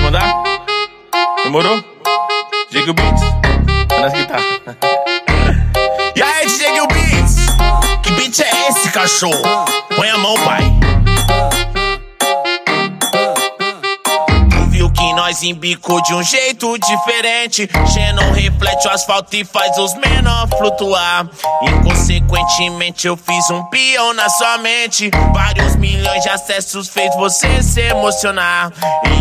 Pode mandar? Demorou? Diego Beats. Nas guitarras. E aí, DJ Beats? Que beat é esse, cachorro? Põe a mão, pai. Nós embicou de um jeito diferente. Xenon reflete o asfalto e faz os menor flutuar. Inconsequentemente, eu fiz um peão na sua mente. Vários milhões de acessos fez você se emocionar.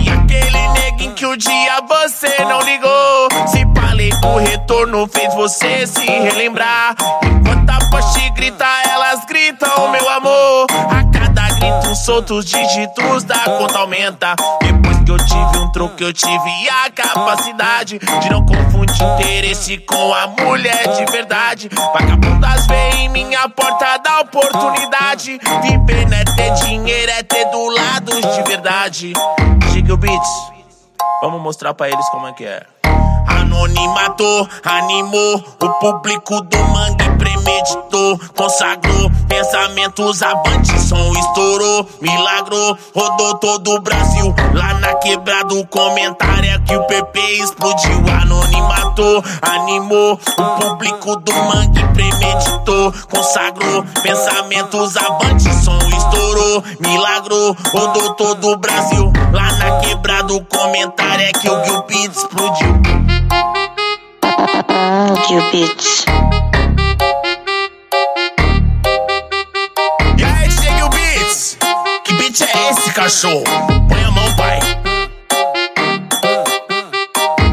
E aquele neguinho que o dia você não ligou. Se falei o retorno fez você se relembrar. Enquanto a poste grita, elas gritam, meu amor. A cada grito, soltos dígitos da conta aumenta. Depois que eu tive um troco, eu tive a capacidade de não confundir interesse com a mulher de verdade. Vagabundas vem em minha porta da oportunidade. Viver não é ter dinheiro, é ter do lado de verdade. Chega o Beats, vamos mostrar pra eles como é que é. Anonimato animou o público do mangue premeditou, consagrou pensamentos avantes, som estourou, milagro, rodou todo o Brasil. Lá na quebrada o comentário é que o PP explodiu. Anonimato animou o público do mangue premeditou, consagrou pensamentos avantes, som estourou, milagro, rodou todo o Brasil. Lá na quebrada o comentário é que o Gil explodiu. Gil. Põe a mão, pai.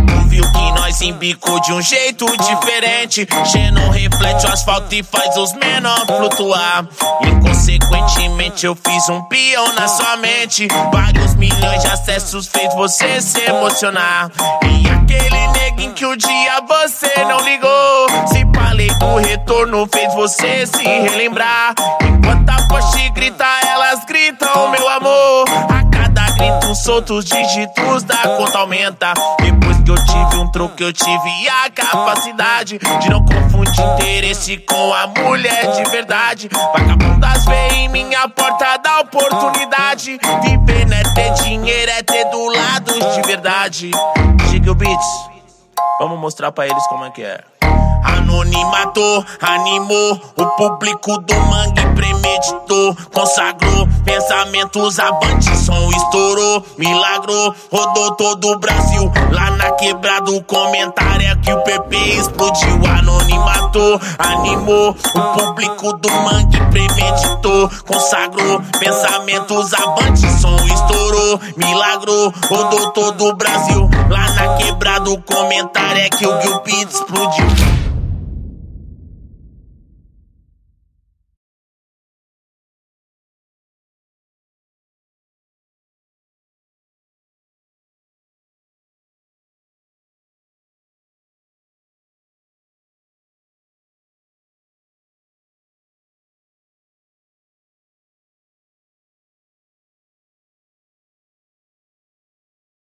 Tu viu que nós embicou de um jeito diferente. Xenon reflete o asfalto e faz os menor flutuar. Inconsequentemente, eu fiz um peão na sua mente. Vários milhões de acessos fez você se emocionar. E aquele neguinho que o dia você não ligou. Se falei o retorno fez você se relembrar. Enquanto a poste grita, grito, soltos dígitos da conta aumenta. Depois que eu tive um troco, eu tive a capacidade de não confundir interesse com a mulher de verdade. Vagabundas vem em minha porta da oportunidade. Viver não é ter dinheiro, é ter do lado de verdade. Chega o Beats, vamos mostrar pra eles como é que é. Anonimato animou o público do mangue premeditou, consagrou pensamentos avantes, som estourou, milagro, rodou todo o Brasil. Lá na quebrada o comentário é que o PP explodiu. Anonimato animou o público do mangue premeditou, consagrou pensamentos avantes, som estourou, milagro, rodou todo o Brasil. Lá na quebrada o comentário é que o Gil Beats explodiu.